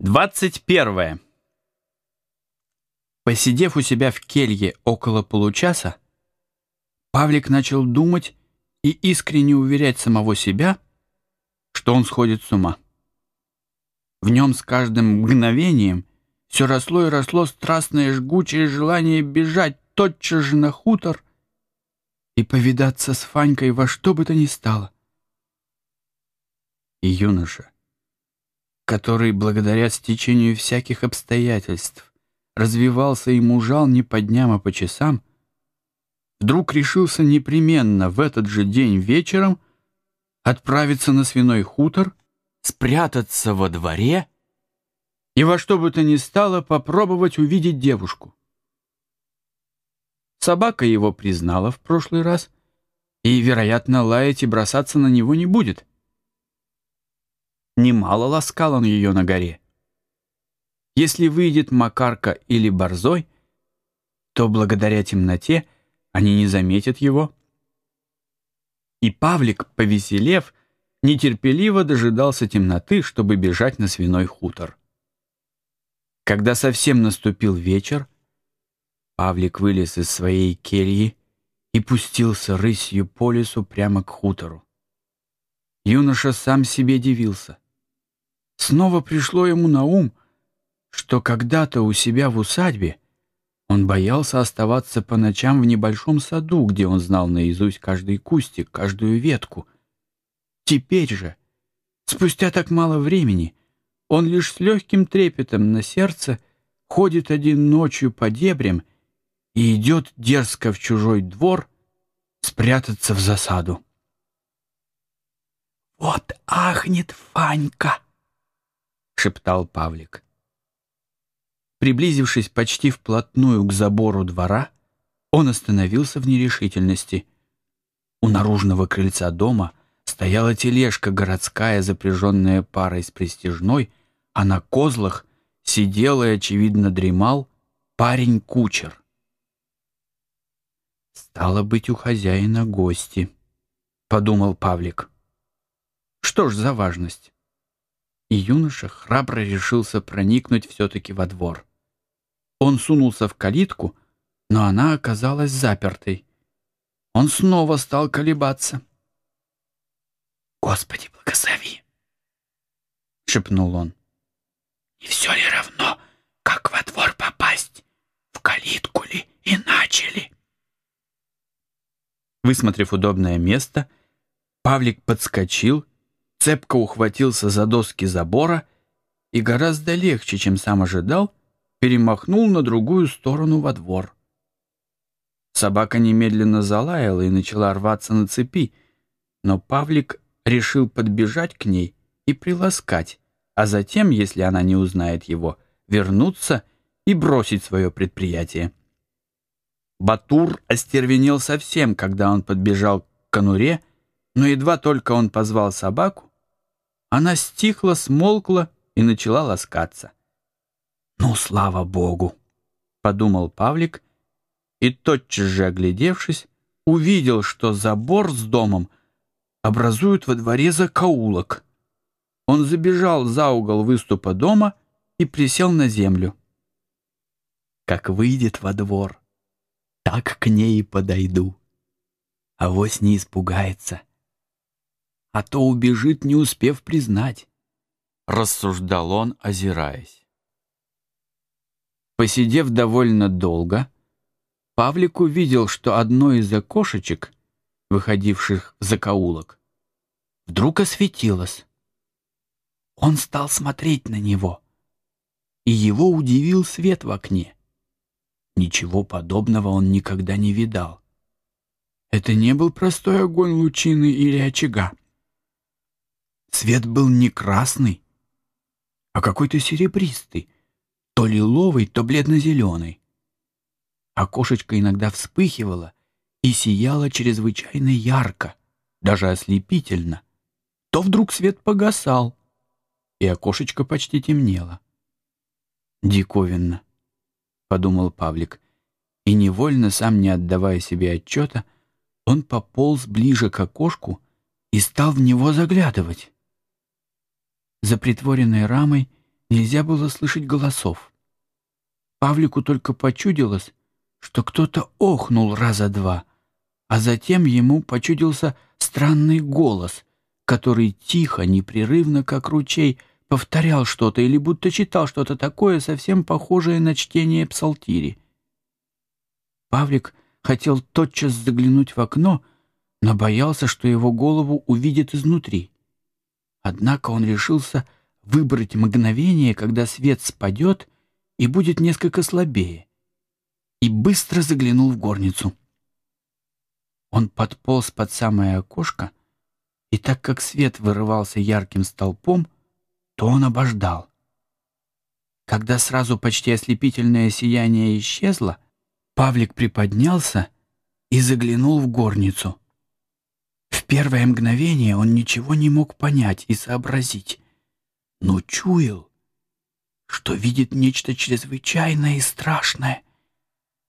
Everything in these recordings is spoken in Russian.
21. Посидев у себя в келье около получаса, Павлик начал думать и искренне уверять самого себя, что он сходит с ума. В нем с каждым мгновением все росло и росло страстное жгучее желание бежать тотчас же на хутор и повидаться с Фанькой во что бы то ни стало. И юноша, который, благодаря стечению всяких обстоятельств, развивался и мужал не по дням, а по часам, вдруг решился непременно в этот же день вечером отправиться на свиной хутор, спрятаться во дворе и во что бы то ни стало попробовать увидеть девушку. Собака его признала в прошлый раз и, вероятно, лаять и бросаться на него не будет — немало ласкал он ее на горе. Если выйдет Макарка или Борзой, то благодаря темноте они не заметят его. И Павлик, повеселев, нетерпеливо дожидался темноты, чтобы бежать на свиной хутор. Когда совсем наступил вечер, Павлик вылез из своей кельи и пустился рысью по лесу прямо к хутору. Юноша сам себе дивился. Снова пришло ему на ум, что когда-то у себя в усадьбе он боялся оставаться по ночам в небольшом саду, где он знал наизусть каждый кустик, каждую ветку. Теперь же, спустя так мало времени, он лишь с легким трепетом на сердце ходит один ночью по дебрям и идет дерзко в чужой двор спрятаться в засаду. «Вот ахнет Фанька!» Шептал Павлик. Приблизившись почти вплотную к забору двора, он остановился в нерешительности. У наружного крыльца дома стояла тележка городская, запряженная парой с престижной, а на козлах сидел и, очевидно, дремал парень-кучер. «Стало быть, у хозяина гости», — подумал Павлик. «Что ж за важность?» И юноша храбро решился проникнуть все-таки во двор. Он сунулся в калитку, но она оказалась запертой. Он снова стал колебаться. «Господи, благослови!» — шепнул он. «Не все ли равно, как во двор попасть? В калитку ли, иначе ли?» Высмотрев удобное место, Павлик подскочил цепко ухватился за доски забора и гораздо легче, чем сам ожидал, перемахнул на другую сторону во двор. Собака немедленно залаяла и начала рваться на цепи, но Павлик решил подбежать к ней и приласкать, а затем, если она не узнает его, вернуться и бросить свое предприятие. Батур остервенел совсем, когда он подбежал к конуре, но едва только он позвал собаку, она стихла, смолкла и начала ласкаться. «Ну, слава богу!» — подумал Павлик, и, тотчас же оглядевшись, увидел, что забор с домом образует во дворе закоулок. Он забежал за угол выступа дома и присел на землю. Как выйдет во двор, так к ней и подойду. Авось не испугается — а то убежит, не успев признать. Рассуждал он, озираясь. Посидев довольно долго, Павлик увидел, что одно из окошечек, выходивших в закоулок, вдруг осветилось. Он стал смотреть на него, и его удивил свет в окне. Ничего подобного он никогда не видал. Это не был простой огонь лучины или очага. Свет был не красный, а какой-то серебристый, то лиловый, то бледно-зеленый. Окошечко иногда вспыхивало и сияло чрезвычайно ярко, даже ослепительно. То вдруг свет погасал, и окошечко почти темнело. «Диковинно», — подумал Павлик, и невольно, сам не отдавая себе отчета, он пополз ближе к окошку и стал в него заглядывать. За притворенной рамой нельзя было слышать голосов. Павлику только почудилось, что кто-то охнул раза два, а затем ему почудился странный голос, который тихо, непрерывно, как ручей, повторял что-то или будто читал что-то такое, совсем похожее на чтение псалтири. Павлик хотел тотчас заглянуть в окно, но боялся, что его голову увидят изнутри. Однако он решился выбрать мгновение, когда свет спадет и будет несколько слабее, и быстро заглянул в горницу. Он подполз под самое окошко, и так как свет вырывался ярким столпом, то он обождал. Когда сразу почти ослепительное сияние исчезло, Павлик приподнялся и заглянул в горницу. Первое мгновение он ничего не мог понять и сообразить, но чуял, что видит нечто чрезвычайное и страшное,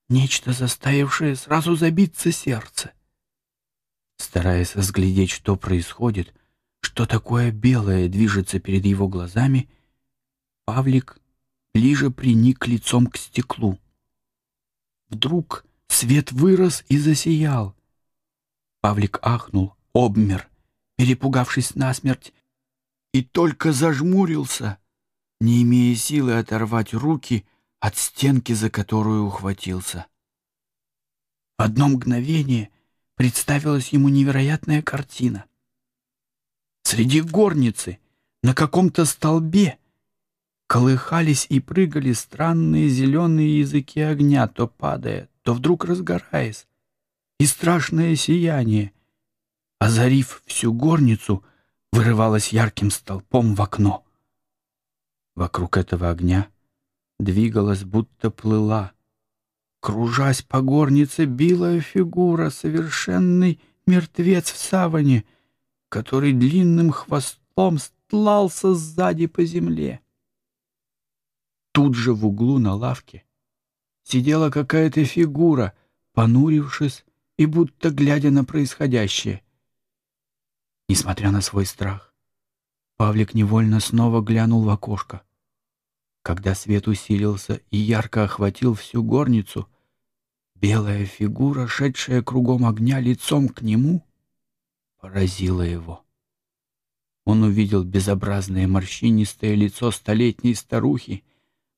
нечто, заставившее сразу забиться сердце. Стараясь разглядеть, что происходит, что такое белое движется перед его глазами, Павлик ближе приник лицом к стеклу. Вдруг свет вырос и засиял. Павлик ахнул, обмер, перепугавшись насмерть, и только зажмурился, не имея силы оторвать руки от стенки, за которую ухватился. В одно мгновение представилась ему невероятная картина. Среди горницы, на каком-то столбе, колыхались и прыгали странные зеленые языки огня, то падая, то вдруг разгораясь, и страшное сияние, озарив всю горницу, вырывалось ярким столпом в окно. Вокруг этого огня двигалась, будто плыла. Кружась по горнице, билая фигура, совершенный мертвец в саване, который длинным хвостом стлался сзади по земле. Тут же в углу на лавке сидела какая-то фигура, понурившись и будто глядя на происходящее. Несмотря на свой страх, Павлик невольно снова глянул в окошко. Когда свет усилился и ярко охватил всю горницу, белая фигура, шедшая кругом огня лицом к нему, поразила его. Он увидел безобразное морщинистое лицо столетней старухи,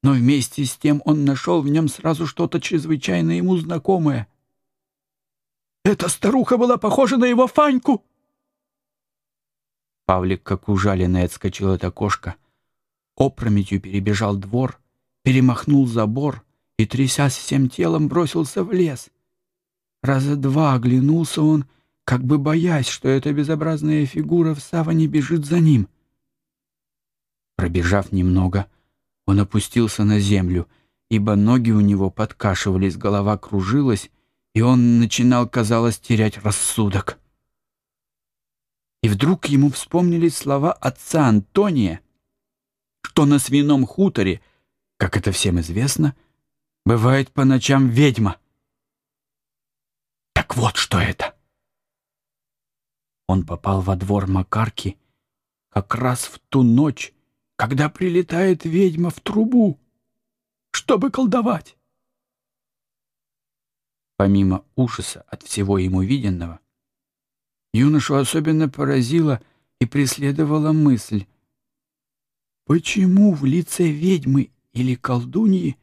но вместе с тем он нашел в нем сразу что-то чрезвычайно ему знакомое. «Эта старуха была похожа на его Фаньку!» Павлик, как ужаленный, отскочил от окошка, опрометью перебежал двор, перемахнул забор и, трясясь всем телом, бросился в лес. Раза два оглянулся он, как бы боясь, что эта безобразная фигура в саване бежит за ним. Пробежав немного, он опустился на землю, ибо ноги у него подкашивались, голова кружилась, и он начинал, казалось, терять рассудок. И вдруг ему вспомнились слова отца Антония, что на свином хуторе, как это всем известно, бывает по ночам ведьма. Так вот что это. Он попал во двор Макарки как раз в ту ночь, когда прилетает ведьма в трубу, чтобы колдовать. Помимо ужаса от всего ему виденного, юношу особенно поразила и преследовала мысль, почему в лице ведьмы или колдуньи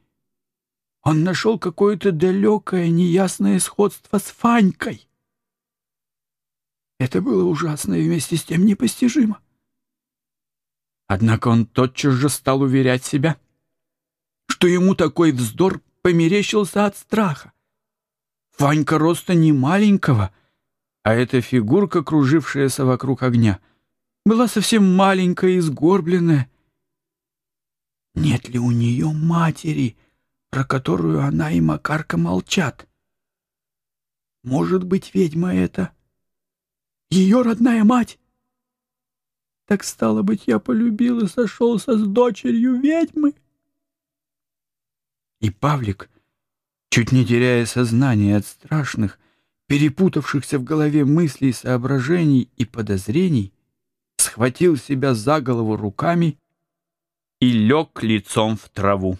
он нашел какое-то далекое неясное сходство с Фанькой. Это было ужасно и вместе с тем непостижимо. Однако он тотчас же стал уверять себя, что ему такой вздор померещился от страха. Ванька роста не маленького, а эта фигурка, кружившаяся вокруг огня, была совсем маленькая и сгорбленная. Нет ли у нее матери, про которую она и Макарка молчат? Может быть, ведьма это ее родная мать? Так стало быть, я полюбил и сошелся с дочерью ведьмы. И Павлик, чуть не теряя сознание от страшных, перепутавшихся в голове мыслей, соображений и подозрений, схватил себя за голову руками и лег лицом в траву.